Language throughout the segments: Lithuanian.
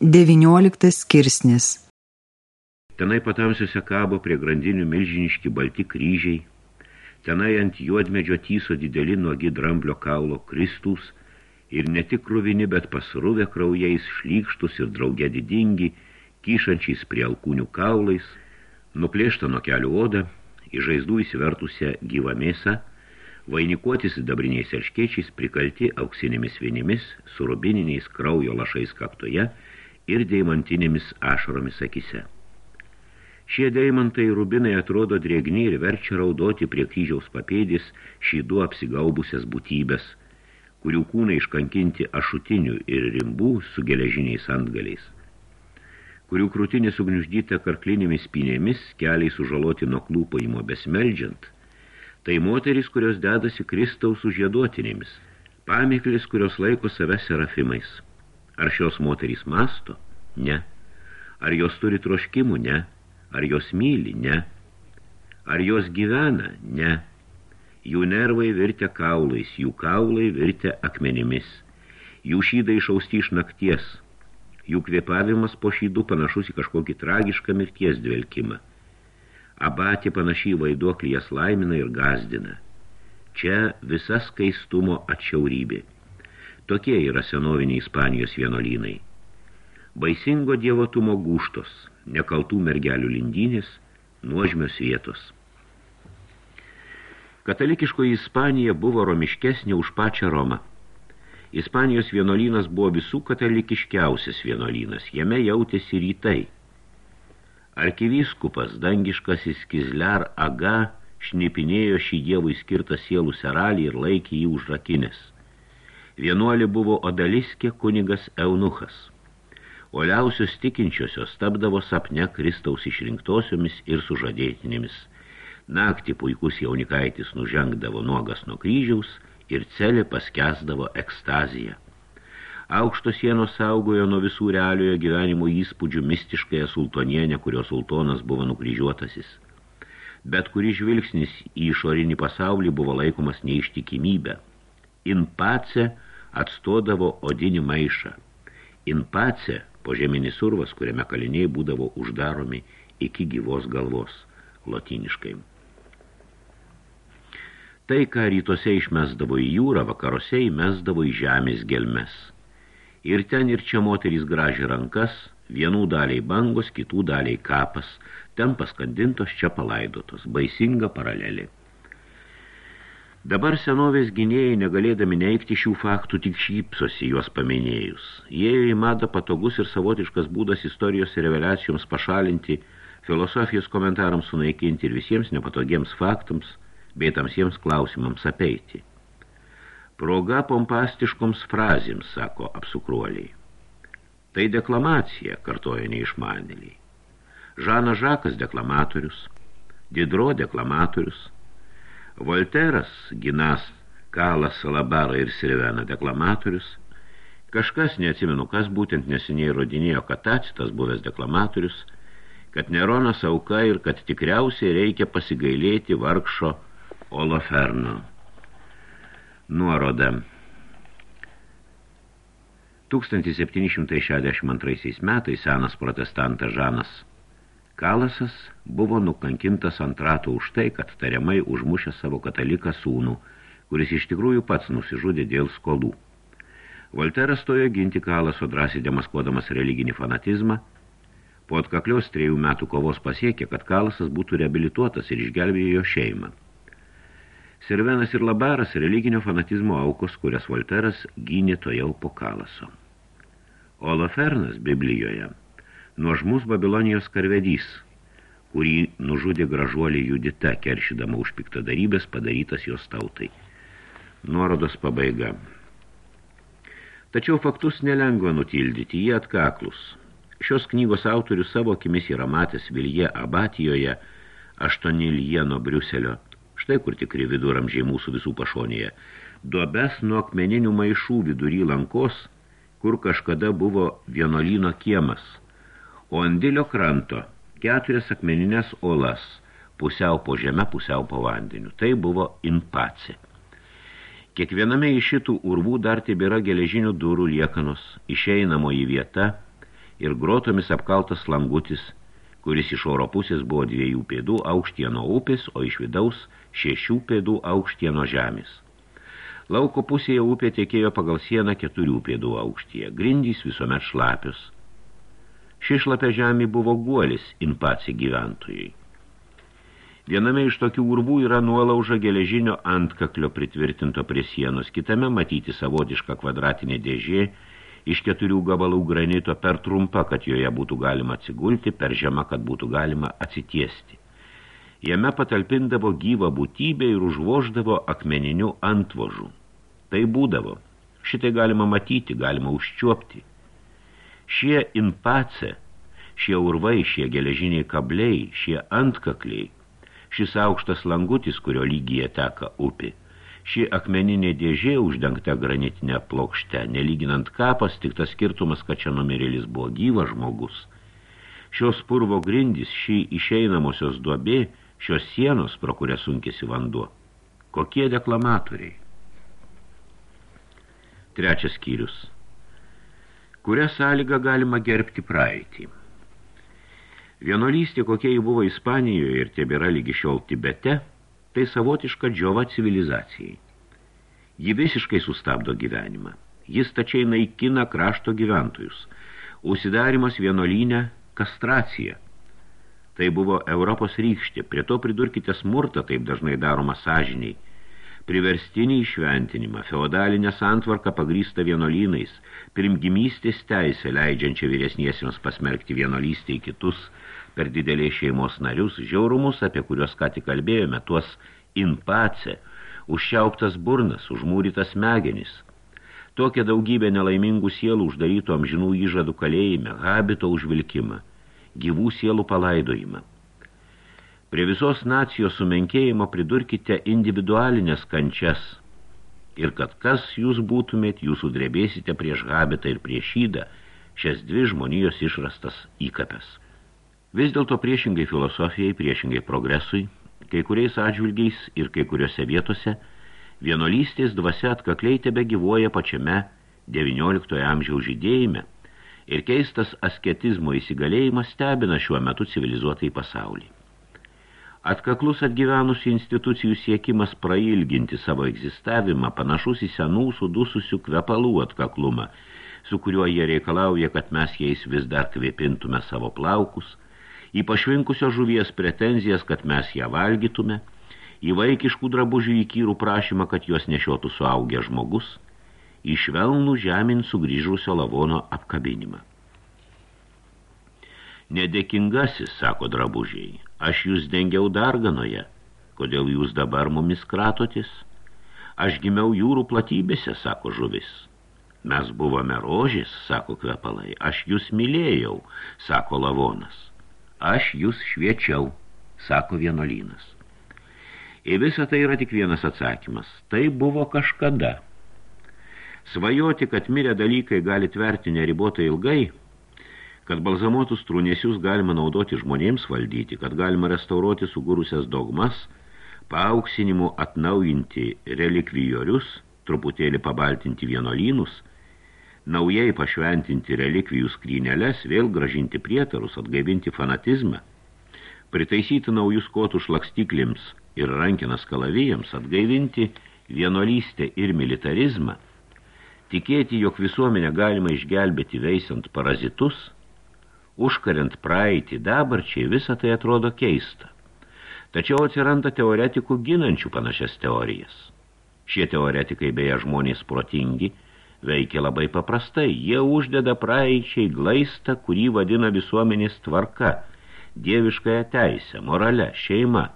19 skirsnis. Tenai patamsiuose kabo prie grandinių milžiniški balti kryžiai, tenai ant juodmedžio tyso dideli nuogi dramblio kaulo Kristus. Ir ne tik kruvini, bet pasruvę kraujais, šlykštus ir drauge didingi, kyšančiais prie alkūnių kaulais, nuplėšta nuo kelių odą, į žaizdų įsivertusią gyvą mėsą, vainikuoti sidabriniais erškėčiais prikalti auksinėmis vienimis, su rubininiais kraujo lašais kaktoje – ir deimantinėmis ašaromis akise. Šie deimantai rubinai atrodo drėgni ir verčia raudoti prie kryžiaus papėdės šydų apsigaubusias būtybės, kurių kūnai iškankinti ašutinių ir rimbų su geležiniais antgaliais, kurių krūtinė sugniuždyta karklinėmis spynėmis, keliai sužaloti nuo klūpojimo besmeldžiant, tai moteris, kurios dedasi Kristaus užėduotinėmis, pamiklis, kurios laiko save serafimais – Ar šios moterys masto? Ne. Ar jos turi troškimų? Ne. Ar jos myli? Ne. Ar jos gyvena? Ne. Jų nervai virtė kaulais, jų kaulai virtė akmenimis. Jų šydai išausti iš nakties. Jų kvėpavimas po šydų panašus į kažkokį tragišką mirties dvelkimą. Abatė panašiai vaiduoklį jas laimina ir gazdina. Čia visa skaistumo atšiaurybė. Tokie yra senoviniai Ispanijos vienolynai. Baisingo dievotumo gūštos, nekaltų mergelių lindynės, nuožmios vietos. Katalikiškoji Ispanija buvo romiškesnė už pačią Romą. Ispanijos vienolynas buvo visų katalikiškiausias vienolynas, jame jautėsi rytai. Arkivyskupas, dangiškasis Kizler Aga, šnipinėjo šį dievui skirtą sielų seralį ir laikė jį užrakinės – Vienuolį buvo Odaliskė kunigas Eunuchas. Oliausios tikinčiosios tapdavo sapne Kristaus išrinktosiomis ir sužadėtinėmis. Naktį puikus jaunikaitis nužengdavo nuogas nuo kryžiaus ir celė paskesdavo ekstaziją. Aukštos sienos saugojo nuo visų realiojo gyvenimo įspūdžių mistiškąją sultonienę, kurio sultonas buvo nukryžiuotasis. Bet kuri žvilgsnis į išorinį pasaulį buvo laikomas neištikimybę. In pace – atstodavo odinį maišą. Inpace, požeminis urvas, kuriame kaliniai būdavo uždaromi iki gyvos galvos, lotiniškai. Tai, ką rytuose išmesdavo į jūrą, vakaruose įmesdavo į žemės gelmes. Ir ten ir čia moterys graži rankas, vienų daliai bangos, kitų daliai kapas, ten paskandintos, čia palaidotos, baisinga paralelė. Dabar senovės gynėjai, negalėdami neikti šių faktų, tik šypsosi juos paminėjus. Jie į madą patogus ir savotiškas būdas istorijos ir reveliacijoms pašalinti, filosofijos komentarams sunaikinti ir visiems nepatogiems faktams bei tamsiems klausimams apeiti. Proga pompastiškoms frazėms, sako apsukruoliai. Tai deklamacija, kartoja neišmanėliai. Žanas Žakas deklamatorius, Didro deklamatorius – Volteras, Ginas, Kalas, Salabara ir Sirvena deklamatorius. Kažkas, neatsimenu kas, būtent neseniai rodinėjo, kad Tacitas buvęs deklamatorius, kad Neronas auka ir kad tikriausiai reikia pasigailėti vargšo Oloferno. Nuoroda. 1762 metais senas protestantas Žanas Kalasas buvo nukankintas ant ratų už tai, kad tariamai užmušė savo kataliką sūnų, kuris iš tikrųjų pats nusižudė dėl skolų. Volteras stojo ginti Kalaso drąsiai demaskuodamas religinį fanatizmą. Po atkaklios trejų metų kovos pasiekė, kad Kalasas būtų reabilituotas ir išgelbėjo jo šeimą. Servenas ir Labaras religinio fanatizmo aukos, kurias Volteras gynė to jau po Kalaso. Olofernas Biblijoje – nuožmus Babilonijos karvedys, kurį nužudė gražuolė Judita, keršydama už piktadarybės padarytas jos tautai. Nuorodos pabaiga. Tačiau faktus nelengva nutildyti, jie atkaklus. Šios knygos autorius savo akimis yra matęs Vilje Abatijoje, aštuoni Lieno Briuselio, štai kur tikri viduramžiai mūsų visų pašonėje, duobes nuo akmeninių maišų vidury lankos, kur kažkada buvo vienolyno kiemas – o ant dilio kranto keturias akmeninės olas, pusiau po žeme, pusiau po vandeniu. Tai buvo inpace. Kiekviename iš šitų urvų dar tebėra geležinių durų liekanos, išeinamoji vieta, ir grotomis apkaltas langutis, kuris iš oro pusės buvo dviejų pėdų aukštieno upės, o iš vidaus šešių pėdų aukštieno žemės. Lauko pusėje upė tekėjo pagal sieną keturių pėdų aukštyje, grindys visuomet šlapius. Ši šlapia žemė buvo guolis inpaci gyventojai. Viename iš tokių urbų yra nuolauža geležinio antkaklio pritvirtinto prie sienos, kitame matyti savotiška kvadratinė dėžė iš keturių gabalų granito per trumpa, kad joje būtų galima atsigulti, per žemą, kad būtų galima atsitiesti. Jame patalpindavo gyvą būtybę ir užvoždavo akmeninių antvožų. Tai būdavo. Šitai galima matyti, galima užčiuopti. Šie inpace, šie urvai, šie geležiniai kabliai, šie antkakliai – šis aukštas langutis, kurio lygyje teka upė, ši akmeninė dėžė uždengta granitinė plokšte, nelyginant kapas, tik tas skirtumas, kad čia numirėlis buvo gyvas žmogus. Šios purvo grindys, šį išeinamosios duobė, šios sienos, pro kurią sunkėsi vanduo. Kokie deklamatoriai? Trečias skyrius. Kurią sąlygą galima gerbti praeitį? Vienolystė, kokia jį buvo Ispanijoje ir tebėra lygi šiol Tibete, tai savotiška džiova civilizacijai. Ji visiškai sustabdo gyvenimą. Jis tačiai naikina krašto gyventojus. Užsidarimas vienolynę – kastracija. Tai buvo Europos rykštė. Prie to pridurkite smurtą, taip dažnai daroma sąžiniai. Priverstinį išventinimą, feodalinę santvarką pagrįsta vienolynais, primgimystės teisę leidžiančią vyresniesiems pasmerkti vienolystę į kitus – per didelės šeimos narius, žiaurumus, apie kuriuos ką tik kalbėjome, tuos inpace, užšiauptas burnas, užmūrytas smegenis. Tokia daugybė nelaimingų sielų uždarytų amžinų įžadų kalėjime, habito užvilkimą, gyvų sielų palaidojimą. Prie visos nacijos sumenkėjimo pridurkite individualinės kančias ir kad kas jūs būtumėt, jūs udrebėsite prieš habitą ir prieš šydą šias dvi žmonijos išrastas įkapes. Vis dėlto priešingai filosofijai, priešingai progresui, kai kuriais atžvilgiais ir kai kuriuose vietose, vienolystės dvasia atkakliai tebe gyvuoja pačiame XIX amžiaus žydėjime ir keistas asketizmo įsigalėjimas stebina šiuo metu civilizuotai pasaulį. Atkaklus atgyvenusių institucijų siekimas prailginti savo egzistavimą panašus į senų sudususių kvepalų atkaklumą, su kuriuo jie reikalauja, kad mes jais vis dar kvėpintume savo plaukus – į pašvinkusio žuvies pretenzijas, kad mes ją valgytume, į vaikiškų drabužių įkyrų prašymą, kad juos nešiotų suaugę žmogus, į švelnų žemін sugrįžusio lavono apkabinimą. Nedėkingasis, sako drabužiai, aš jūs dengiau darganoje, kodėl jūs dabar mumis kratotis? Aš gimiau jūrų platybėse, sako žuvis. Mes buvome rožės, sako kvepalai, aš jūs mylėjau, sako lavonas aš jūs šviečiau, sako vienolynas. Ir visa tai yra tik vienas atsakymas. Tai buvo kažkada. Svajoti, kad mirę dalykai gali tverti neribotai ilgai, kad balzamuotus trūnėsius galima naudoti žmonėms valdyti, kad galima restauruoti sugūrusias dogmas, paauksinimų atnaujinti relikvijorius, truputėlį pabaltinti vienolynus – naujai pašventinti relikvijų skryneles, vėl gražinti prietarus, atgaivinti fanatizmą, pritaisyti naujus kotų šlakstyklėms ir rankinas kalavijams, atgaivinti vienolystę ir militarizmą, tikėti, jog visuomenę galima išgelbėti veisiant parazitus, užkariant praeitį dabarčiai, visą tai atrodo keista. Tačiau atsiranda teoretikų ginančių panašias teorijas. Šie teoretikai beje žmonės protingi – veikia labai paprastai. Jie uždeda praeičiai glaistą, kurį vadina visuomenės tvarka, dieviškąją teisę, morale, šeima,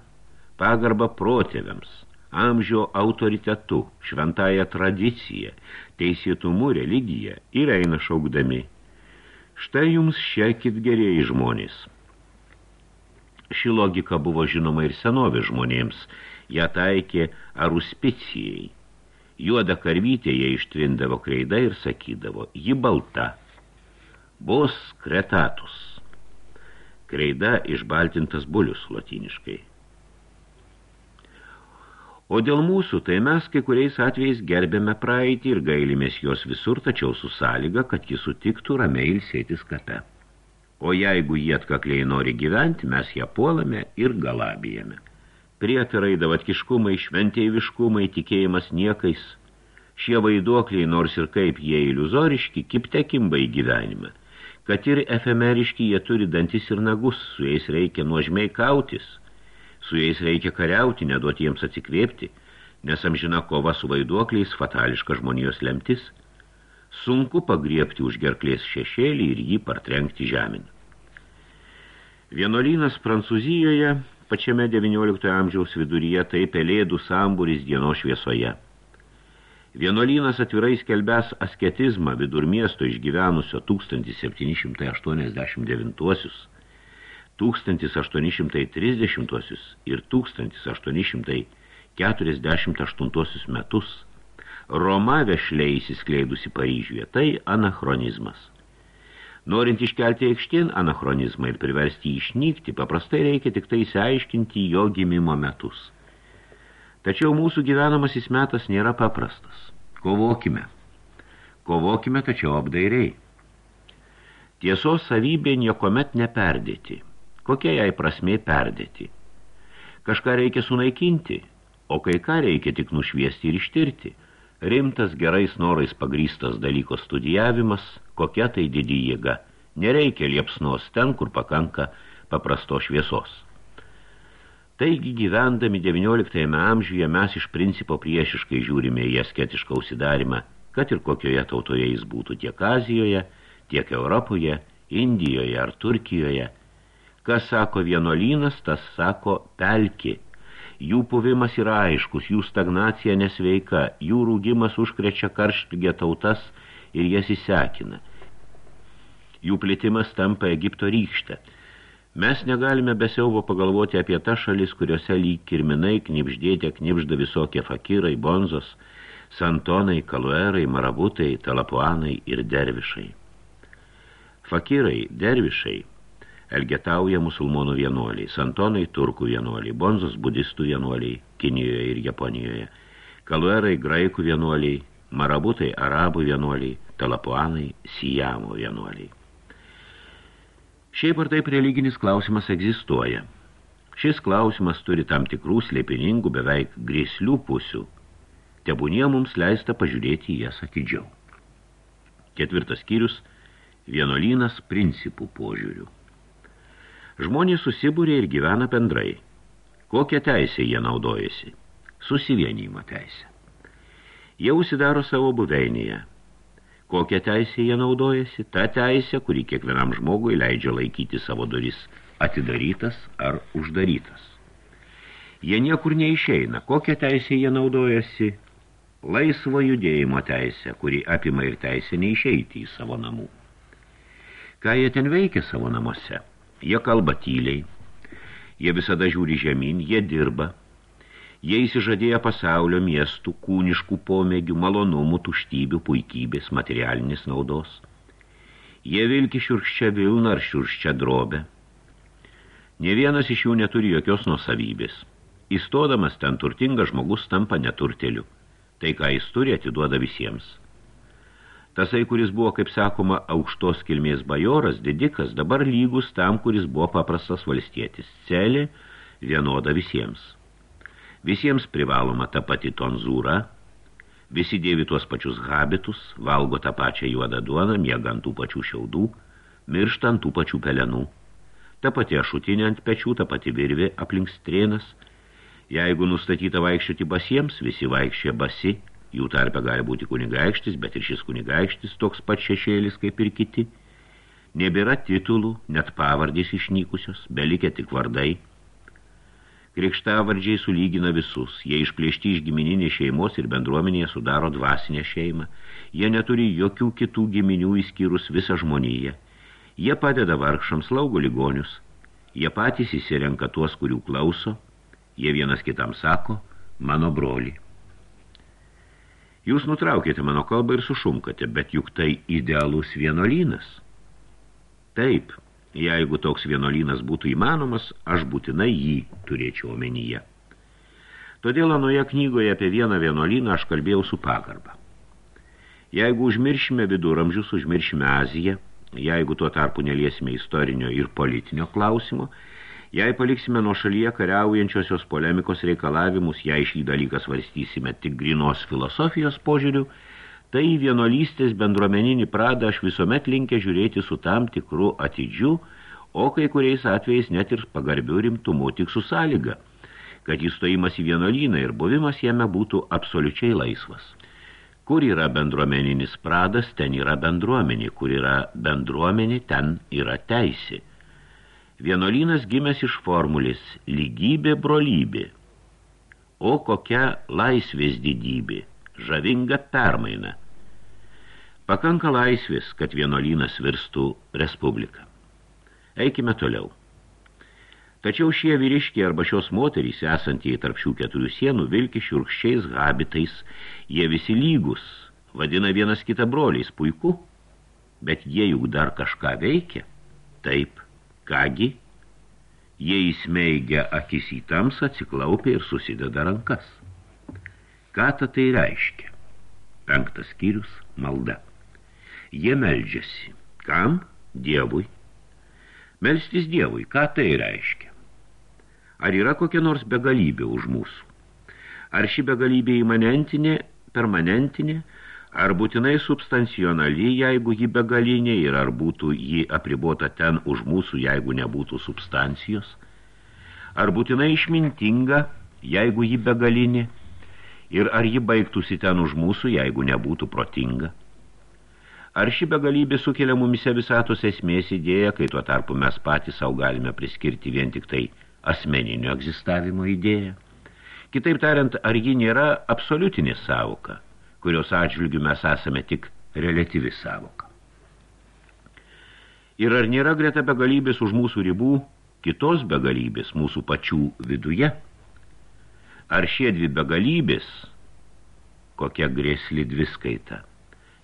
pagarba protėviams, amžio autoritetu, šventąją tradiciją, teisėtumu, religiją ir eina šaukdami. Štai jums šiekit gerieji žmonės. Ši logika buvo žinoma ir senovės žmonėms, ją taikė aruspicijai Juoda karvytė jie ištvindavo kreida ir sakydavo, ji balta, bos kretatus. Kreida išbaltintas bulius latiniškai. O dėl mūsų, tai mes kai kuriais atvejais gerbėme praeitį ir gailimės jos visur, tačiau su sąlyga, kad ji sutiktų ramiai ilsėtis kape. O jeigu jie atkakliai nori gyventi, mes ją puolame ir galabijame. Prietarai, davatkiškumai, šventėjiškumai, tikėjimas niekais. Šie vaiduokliai, nors ir kaip jie iliuzoriški, kipte kimba į gyvenimą. Kad ir efemeriški jie turi dantis ir nagus, su jais reikia nuožmiai kautis – Su jais reikia kariauti, neduoti jiems atsikvėpti, nes amžina kova su vaiduokliais fatališka žmonijos lemtis. Sunku pagriepti už gerklės šešėlį ir jį partrenkti žemin. Vienolynas Prancūzijoje pačiame XIX amžiaus viduryje tai pelėdų sambūris dienos šviesoje. Vienolynas atvirai skelbęs asketizmą vidur miesto išgyvenusio 1789 1830 ir 1848 metus Roma vešliai įsiskleidusi Paryžiuje, tai anachronizmas. Norint iškelti aikštien anachronizmą ir priversti išnykti, paprastai reikia tik tai įsiaiškinti jo gimimo metus. Tačiau mūsų gyvenamasis metas nėra paprastas. Kovokime. Kovokime, tačiau apdairiai. Tiesos savybė niekomet neperdėti – Kokia jai prasmė perdėti? Kažką reikia sunaikinti, o kai ką reikia tik nušviesti ir ištirti. Rimtas gerais norais pagrystas dalyko studijavimas, kokia tai didi jėga. Nereikia liepsnos ten, kur pakanka paprasto šviesos. Taigi gyvendami XIX amžiuje mes iš principo priešiškai žiūrime į asketišką užsidarimą, kad ir kokioje tautoje jis būtų tiek Azijoje, tiek Europoje, Indijoje ar Turkijoje – Kas sako vienolynas, tas sako pelkė. Jų puvimas yra aiškus, jų stagnacija nesveika, jų rūgimas užkrečia karštligę tautas ir jas įsekina. Jų plėtimas tampa Egipto rykšte. Mes negalime be siaubo pagalvoti apie tą šalis, kuriuose lyg kirminai knipždėtė knipžda visokie fakirai, bonzos, santonai, kaluerai, marabutai, talapuanai ir dervišai. Fakirai, dervišai – elgetauja musulmonų vienuoliai, santonai turkų vienuoliai, bonzos budistų vienuoliai Kinijoje ir Japonijoje, kaluerai graikų vienuoliai, marabutai arabų vienuoliai, talapuanai sijamo vienuoliai. Šiaip ar taip religinis klausimas egzistuoja. Šis klausimas turi tam tikrų slėpiningų beveik grėslių pusių. Tebūnie mums leista pažiūrėti jas atidžiau. Ketvirtas skyrius – vienolynas principų požiūrių. Žmonės susibūrė ir gyvena bendrai. Kokią teisę jie naudojasi? Susivienimo teisę. Jie užsidaro savo buveinėje. Kokią teisę jie naudojasi? Ta teisė, kuri kiekvienam žmogui leidžia laikyti savo duris atidarytas ar uždarytas. Jie niekur neišeina. Kokią teisę jie naudojasi? Laisvo judėjimo teisė, kuri apima ir teisę neišeiti į savo namų. Ką jie ten veikia savo namuose? Jie kalba tyliai, jie visada žiūri žemyn, jie dirba. Jie įsižadėję pasaulio miestų, kūniškų pomėgių, malonumų, tuštybių, puikybės, materialinės naudos. Jie vilki šiurščia vilna ar šiurščia drobė. Ne vienas iš jų neturi jokios nuosavybės. Įstodamas ten turtingas žmogus tampa neturteliu. Tai, ką jis turi, atiduoda visiems. Tasai, kuris buvo, kaip sakoma, aukštos kilmės bajoras, didikas, dabar lygus tam, kuris buvo paprastas valstietis. Celė vienoda visiems. Visiems privaloma ta pati tonzūra, visi dėvi tuos pačius habitus, valgo tą pačią juodą duoną, miega ant tų pačių šiaudų, miršta ant tų pačių pelenų. Ta pati ašutinė ant pečių, ta pati virvė aplink strėnas. Jeigu nustatyta vaikščioti basiems, visi vaikščia basi, Jų tarpe gali būti kunigaikštis, bet ir šis kunigaikštis toks pat šešėlis kaip ir kiti. Nebėra titulų, net pavardės išnykusios, belikė tik vardai. Krikštavardžiai sulygina visus, jie išplėšti iš gimininės šeimos ir bendruomenėje sudaro dvasinę šeimą. Jie neturi jokių kitų giminių įskyrus visą žmoniją. Jie padeda vargšams laugo ligonius. Jie patys įsirenka tuos, kurių klauso. Jie vienas kitam sako, mano broli. Jūs nutraukėte mano kalbą ir sušumkate, bet juk tai idealus vienolynas. Taip, jeigu toks vienolynas būtų įmanomas, aš būtinai jį turėčiau omenyje. Todėl anoje knygoje apie vieną vienuolyną aš kalbėjau su pagarba. Jeigu užmiršime viduramžius, užmiršime Aziją, jeigu tuo tarpu neliesime istorinio ir politinio klausimo, jei paliksime nuo šalyje kariaujančiosios polemikos reikalavimus, jei šį dalyką svarstysime tik grinos filosofijos požiūrių, tai vienuolystės bendruomeninį pradą aš visuomet linkę žiūrėti su tam tikru atidžiu, o kai kuriais atvejais net ir pagarbių rimtumu tik su sąlyga, kad įstojimas į vienuolyną ir buvimas jame būtų absoliučiai laisvas. Kur yra bendruomeninis pradas, ten yra bendruomenė, kur yra bendruomenė, ten yra teisė. Vienolynas gimęs iš formulės lygybė brolybė. O kokia laisvės didybė, žavinga permaina. Pakanka laisvės, kad vienolynas virstų respubliką. Eikime toliau. Tačiau šie vyriškiai arba šios moterys, esantieji tarp šių keturių sienų, vilki šiurkščiais habitais, jie visi lygus, vadina vienas kitą broliais, puiku, bet jie juk dar kažką veikia. Taip, kągi, jie įsmeigia akis į tamsą, atsiklaupia ir susideda rankas. Ką ta tai reiškia? Penktas skyrius – malda. Jie meldžiasi. Kam? Dievui. Melstis Dievui, ką tai reiškia? Ar yra kokia nors begalybė už mūsų? Ar ši begalybė imanentinė, permanentinė, ar būtinai substancionali, jeigu ji begalinė, ir ar būtų ji apribota ten už mūsų, jeigu nebūtų substancijos? Ar būtinai išmintinga, jeigu ji begalinė, ir ar ji baigtųsi ten už mūsų, jeigu nebūtų protinga? Ar ši begalybė sukelia mumise visatos esmės idėją, kai tuo tarpu mes patys savo galime priskirti vien tik tai – asmeninio egzistavimo idėja. Kitaip tariant, ar ji nėra absoliutinė savoka, kurios atžvilgių mes esame tik relatyvi savoka. Ir ar nėra greta begalybės už mūsų ribų kitos begalybės mūsų pačių viduje? Ar šie dvi begalybės, kokia grėsli dviskaita,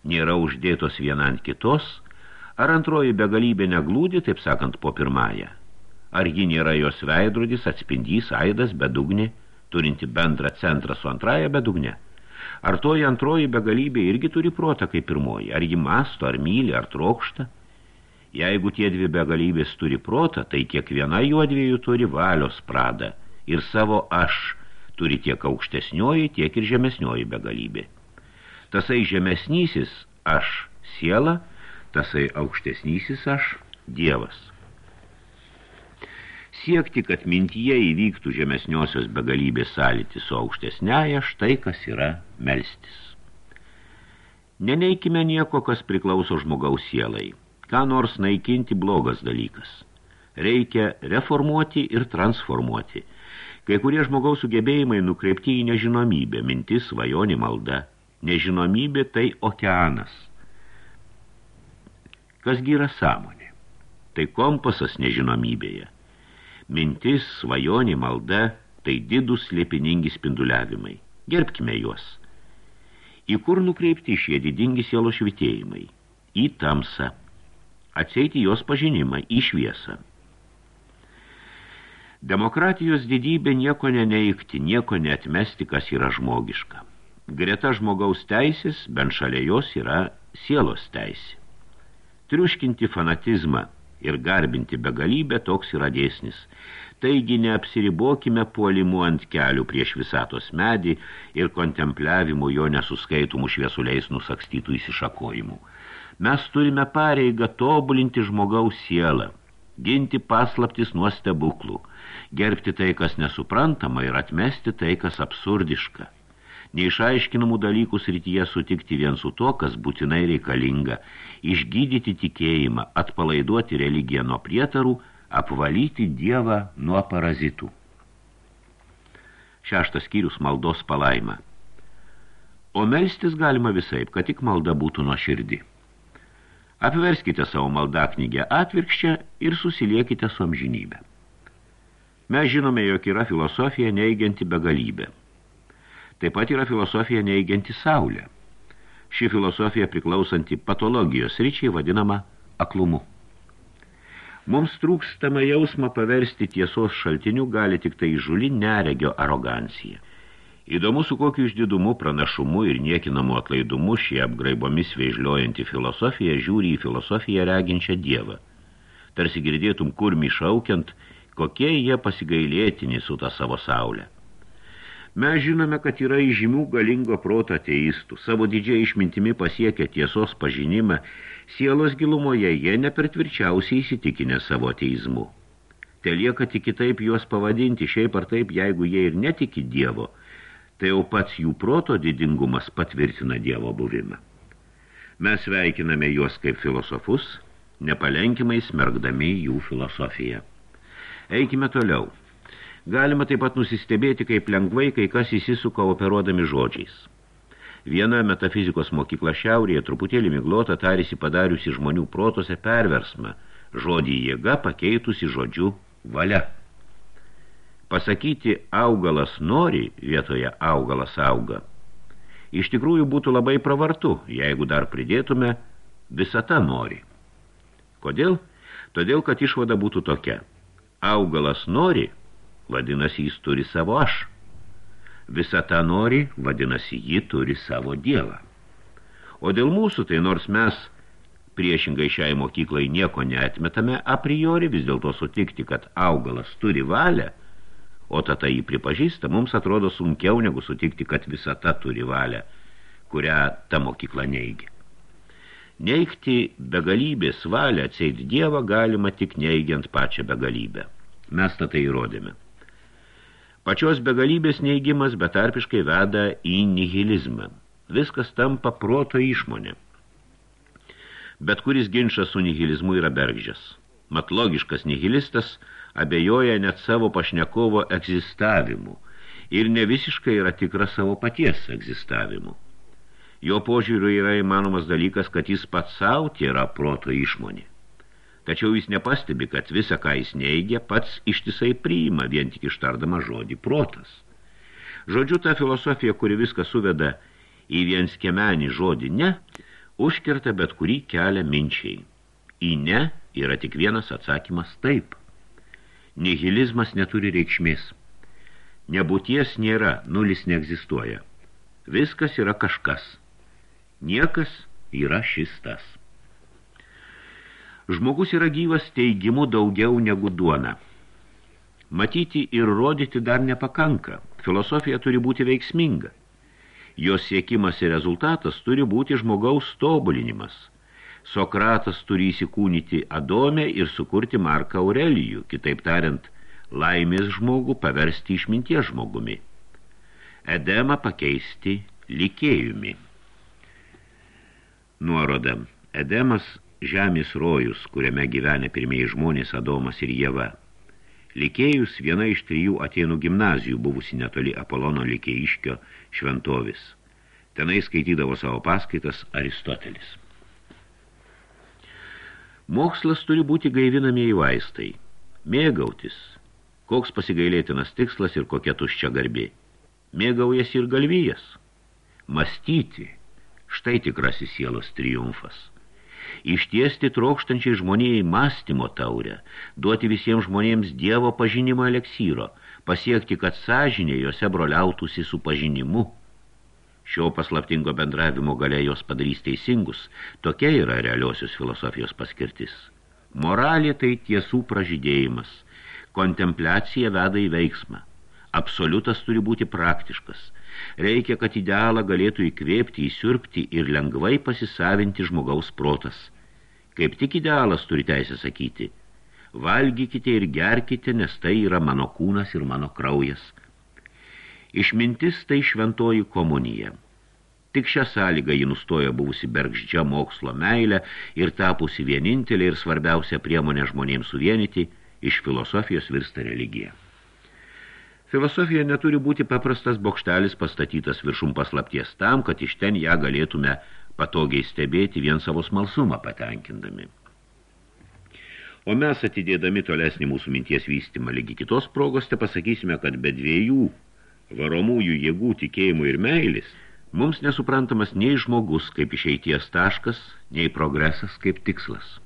nėra uždėtos viena ant kitos, ar antroji begalybė neglūdi, taip sakant, po pirmąją? Ar ji nėra jos veidrodis, atspindys, aidas, bedugnė, turinti bendrą centrą su antraja bedugne? Ar toji antroji begalybė irgi turi protą kaip pirmoji? Ar ji masto, ar myli, ar trokšta? Jeigu tie dvi begalybės turi protą, tai kiekviena juodviejų turi valios pradą ir savo aš turi tiek aukštesnioji, tiek ir žemesnioji begalybė. Tasai žemesnysis aš siela, tasai aukštesnysis aš dievas. Siekti, kad mintyje įvyktų žemesniosios begalybės sąlyti su aukštesnėje, štai kas yra melstis. Neneikime nieko, kas priklauso žmogaus sielai. Ką nors naikinti blogas dalykas. Reikia reformuoti ir transformuoti. Kai kurie žmogaus sugebėjimai nukreipti į nežinomybę, mintis, svajonį, malda. Nežinomybė tai okeanas. Kasgi yra sąmonė? Tai kompasas nežinomybėje. Mintis, svajonė, malda – tai didus slėpiningi spinduliavimai. Gerbkime juos. Į kur nukreipti šie didingi sielo švitėjimai? Į tamsą. Atseiti jos pažinimą, į šviesą. Demokratijos didybė nieko neneikti, nieko neatmesti, kas yra žmogiška. Greta žmogaus teisės, bent šalia jos yra sielos teisė. Triuškinti fanatizmą – ir garbinti begalybę toks yra dėsnis. Taigi neapsiribokime puolimu ant kelių prieš visatos medį ir kontempliavimu jo nesuskaitumų šviesuliais nusakstytų įsišakojimų. Mes turime pareigą tobulinti žmogaus sielą, ginti paslaptis nuo stebuklų, gerbti tai, kas nesuprantama ir atmesti tai, kas absurdiška neišaiškinamų dalykų srityje sutikti vien su to, kas būtinai reikalinga, išgydyti tikėjimą, atpalaiduoti religiją nuo prietarų, apvalyti Dievą nuo parazitų. Šeštas skyrius maldos palaima. O melstis galima visaip, kad tik malda būtų nuo širdį. Apverskite savo maldą knygę atvirkščią ir susiliekite su amžinybė. Mes žinome, jog yra filosofija neigianti begalybę. Taip pat yra filosofija neigianti saulę. Ši filosofija priklausanti patologijos ryčiai vadinama aklumu. Mums trūkstama jausmą paversti tiesos šaltiniu gali tik tai žuli neregio arogancija. Įdomu, su kokiu išdidumu, pranašumu ir niekinamu atlaidumu šie apgraibomis veižliojanti filosofija žiūri į filosofiją reginčią dievą. Tarsi girdėtum kurmį šaukiant, kokie jie pasigailėtini su tą savo saulę. Mes žinome, kad yra įžymių galingo proto ateistų, savo didžiai išmintimi pasiekę tiesos pažinimą, sielos gilumoje jie nepertvirčiausiai įsitikinę savo ateizmu. Te lieka tik kitaip juos pavadinti, šiaip ar taip, jeigu jie ir netiki Dievo – tai jau pats jų proto didingumas patvirtina Dievo buvimą. Mes veikiname juos kaip filosofus, nepalenkimai smergdami jų filosofiją. Eikime toliau. Galima taip pat nusistebėti, kaip lengvai kai kas įsisuka operuodami žodžiais. Viena metafizikos mokykla šiaurėje truputėlį miglota tarėsi padariusi žmonių protose perversmą, žodį jėga pakeitusi žodžiu valia. Pasakyti augalas nori vietoje augalas auga. Iš tikrųjų būtų labai pravartu, jeigu dar pridėtume visata nori. Kodėl? Todėl, kad išvada būtų tokia. Augalas nori, vadinasi, jis turi savo aš. Visata nori, vadinasi, ji turi savo dievą. O dėl mūsų, tai nors mes priešingai šiai mokyklai nieko neatmetame a priori, vis dėlto sutikti, kad augalas turi valią – o tata jį pripažįsta, mums atrodo sunkiau negu sutikti, kad visata turi valią, kurią ta mokykla neigia. Neigti begalybės valią, atseit Dievą galima tik neigiant pačią begalybę. Mes tą tai įrodėme. Pačios begalybės neigimas betarpiškai veda į nihilizmą. Viskas tampa proto išmonė. Bet kuris ginčas su nihilizmu yra bergždžias. Mat logiškas nihilistas – abejoja net savo pašnekovo egzistavimu ir ne visiškai yra tikra savo paties egzistavimu. Jo požiūriu yra įmanomas dalykas, kad jis pats savo yra proto išmonė. Tačiau jis nepastebi, kad visą, ką jis neigia, pats ištisai priima vien tik ištardama žodį protas. Žodžiu, ta filosofija, kuri viską suveda į vien skiemenį žodį ne, užkerta bet kurį kelią minčiai. Į ne yra tik vienas atsakymas taip – Nihilizmas neturi reikšmės. Nebūties nėra, nulis neegzistuoja. Viskas yra kažkas. Niekas yra šis tas. Žmogus yra gyvas teigimu daugiau negu duona. Matyti ir rodyti dar nepakanka. Filosofija turi būti veiksminga. Jos siekimas ir rezultatas turi būti žmogaus tobulinimas – Sokratas turi įsikūnyti Adomę ir sukurti Marką Aurelijų, kitaip tariant, laimės žmogų paversti išminties žmogumi. Edemą pakeisti likėjumi. Nuoroda. Edemas žemės rojus, kuriame gyvenė pirmieji žmonės Adomas ir Jeva. Likėjus viena iš trijų Atėnų gimnazijų buvusi netoli Apolono likėjiškio šventovis. Tenai skaitydavo savo paskaitas Aristotelis. Mokslas turi būti gaivinamieji vaistai. Mėgautis. Koks pasigailėtinas tikslas ir kokia tuščia garbė. Mėgaujasi ir galvijas. Mastyti. Štai tikrasis sielos triumfas. Ištiesti trokštančiai žmonėjai mąstymo taurę, duoti visiems žmonėms dievo pažinimo eleksyro, pasiekti, kad sąžinė juose broliautųsi su pažinimu – Šio paslaptingo bendravimo galia jos padarys teisingus, tokia yra realiosios filosofijos paskirtis. Moralė tai tiesų pražydėjimas, kontempliacija veda į veiksmą. Absoliutas turi būti praktiškas. Reikia, kad idealą galėtų įkvėpti, įsiurbti ir lengvai pasisavinti žmogaus protas. Kaip tik idealas turi teisę sakyti. Valgykite ir gerkite, nes tai yra mano kūnas ir mano kraujas – Išmintis tai šventoji komunija. Tik šią sąlygą ji nustojo buvusi bergždžia mokslo meilę ir tapusi vienintelė ir svarbiausia priemonė žmonėms suvienyti, iš filosofijos virsta religija. Filosofija neturi būti paprastas bokštelis pastatytas viršum paslapties tam, kad iš ten ją galėtume patogiai stebėti vien savo smalsumą patenkindami. O mes atidėdami tolesnį mūsų minties vystymą lygi kitos progos, te pasakysime, kad be dviejų varomųjų jėgų tikėjimų ir meilis, mums nesuprantamas nei žmogus kaip išeities taškas, nei progresas kaip tikslas.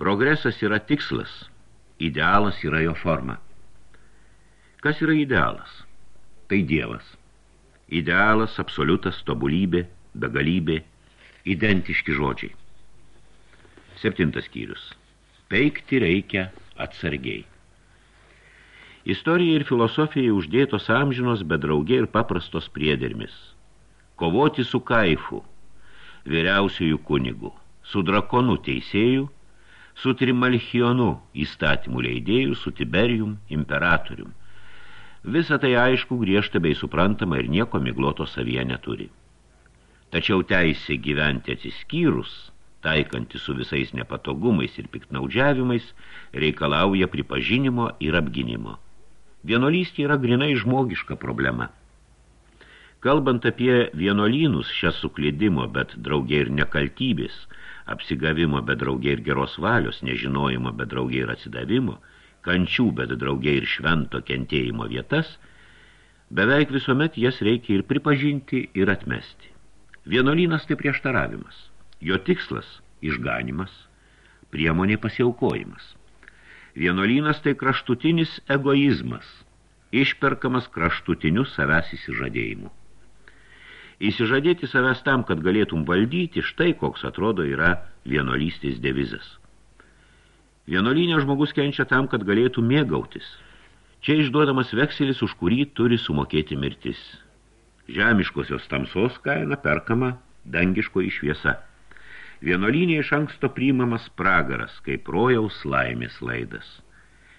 Progresas yra tikslas, idealas yra jo forma. Kas yra idealas? tai Dievas. Idealas, absoliutas, tobulybė, begalybė, identiški žodžiai. Septintas skyrius. Peikti reikia atsargiai. Istorija ir filosofija uždėtos amžinos, bet draugė ir paprastos priedermis. Kovoti su kaifu, vyriausiųjų kunigų, su drakonu teisėjų, su trimalchionu įstatymų leidėjų, su Tiberium imperatorium. Visa tai aišku, griežta bei suprantama ir nieko migloto savyje neturi. Tačiau teisė gyventi atsiskyrus – taikanti su visais nepatogumais ir piktnaudžiavimais, reikalauja pripažinimo ir apginimo. Vienolystė yra grinai žmogiška problema. Kalbant apie vienolynus, šią suklydimo, bet draugė ir nekaltybės, apsigavimo, bet draugė ir geros valios, nežinojimo, bet draugė ir atsidavimo, kančių, bet draugė ir švento kentėjimo vietas, beveik visuomet jas reikia ir pripažinti, ir atmesti. Vienolynas tai prieštaravimas. Jo tikslas – išganimas, priemonė pasiaukojimas. Vienolynas tai kraštutinis egoizmas, išperkamas kraštutiniu savęs įsižadėjimu. Įsižadėti savęs tam, kad galėtum valdyti, štai koks atrodo yra vienolystės devizas. Vienolynė žmogus kenčia tam, kad galėtų mėgautis. Čia išduodamas vekselis, už kurį turi sumokėti mirtis. Žemiškosios tamsos kaina perkama dangiško išviesa. Vienuolynė iš anksto priimamas pragaras, kaip rojaus laimės laidas.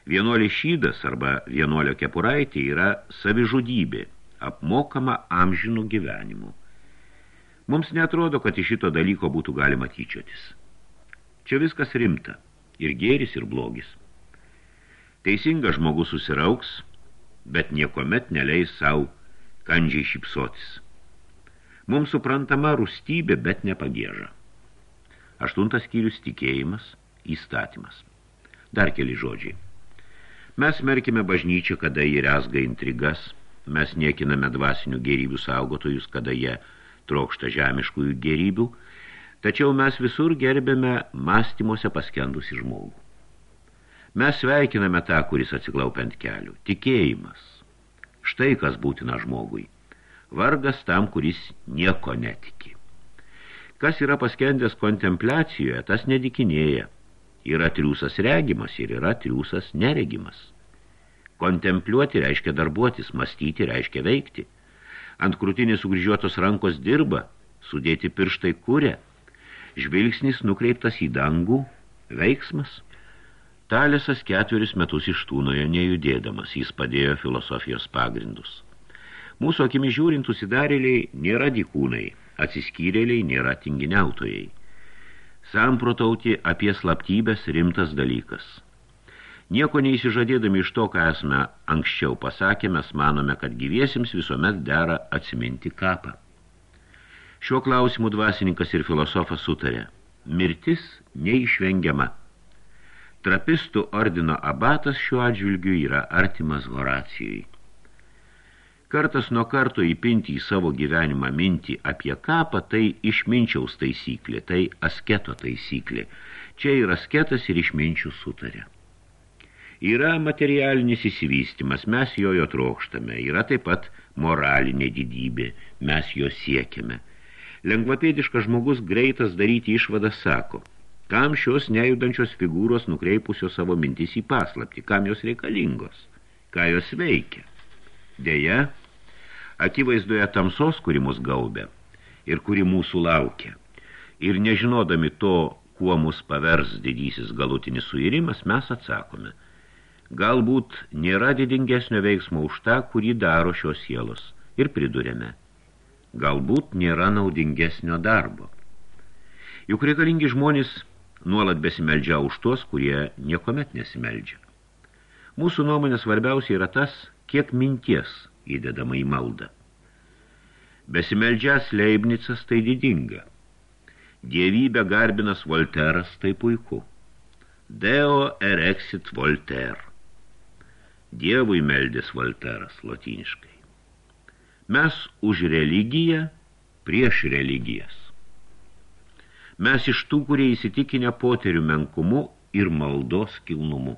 Vienuolė šydas arba vienuolio kepuraitė yra savižudybė, apmokama amžinų gyvenimu. Mums netrodo, kad iš šito dalyko būtų galima tyčiotis. Čia viskas rimta, ir gėris, ir blogis. Teisingas žmogus susirauks, bet niekomet neleis savo kandžiai šipsotis. Mums suprantama rūstybė, bet nepagėža. Aštuntas skyrius tikėjimas, įstatymas. Dar keli žodžiai. Mes merkime bažnyčią, kada jį resga intrigas, mes niekiname dvasinių gerybių saugotojus, kada jie trokšta žemiškųjų gerybių, tačiau mes visur gerbėme mąstymuose paskendusi žmogų. Mes sveikiname tą, kuris atsiklaupia ant kelių. Tikėjimas. Štai kas būtina žmogui. Vargas tam, kuris nieko netiki. Kas yra paskendęs kontempliacijoje, tas nedikinėja. Yra triūsas regimas ir yra triūsas neregimas. Kontempliuoti reiškia darbuotis, mąstyti reiškia veikti. Ant krūtinės sugryžiuotos rankos dirba, sudėti pirštai kūrė. Žvilgsnis nukreiptas į dangų, veiksmas. Talesas ketverius metus ištūnojo nejudėdamas, jis padėjo filosofijos pagrindus. Mūsų akimi žiūrint užsidarėliai nėra dikūnai, atsiskyrėliai nėra tinginiautojai. Samprotauti apie slaptybės rimtas dalykas. Nieko neįsižadėdami iš to, ką esame anksčiau pasakę, mes manome, kad gyviesims visuomet dera atsiminti kapą. Šiuo klausimu dvasininkas ir filosofas sutarė. Mirtis neišvengiama. Trapistų ordino abatas šiuo atžvilgiu yra artimas Horacijui. Kartas nuo karto įpinti į savo gyvenimą mintį apie kapą, tai išminčiaus taisyklė, tai asketo taisyklė. Čia yra asketas ir išminčių sutarė. Yra materialinis įsivystimas, mes jo jo trokštame, yra taip pat moralinė didybė, mes jo siekiame. Lengvapėdiškas žmogus greitas daryti išvadą sako, kam šios nejudančios figūros nukreipusios savo mintis į paslapti, kam jos reikalingos, ką jos veikia. Deja, akivaizdoje tamsos, kuri mus gaubė ir kuri mūsų laukia. Ir nežinodami to, kuo mus pavers didysis galutinis suirimas, mes atsakome. Galbūt nėra didingesnio veiksmo už tą, kurį daro šios sielos. Ir pridurėme. Galbūt nėra naudingesnio darbo. Juk reikalingi žmonės nuolat besimeldžia už tuos, kurie niekomet nesimeldžia. Mūsų nuomonė svarbiausia yra tas, kiek minties įdedama į maldą. Besimeldžias Leibnicas tai didinga. Dievybę garbinas Volteras tai puiku. Deo erexit Volter. Dievui meldės Volteras latiniškai. Mes už religiją prieš religijas. Mes iš tų, kurie įsitikinę poterių menkumu ir maldos kilnumu.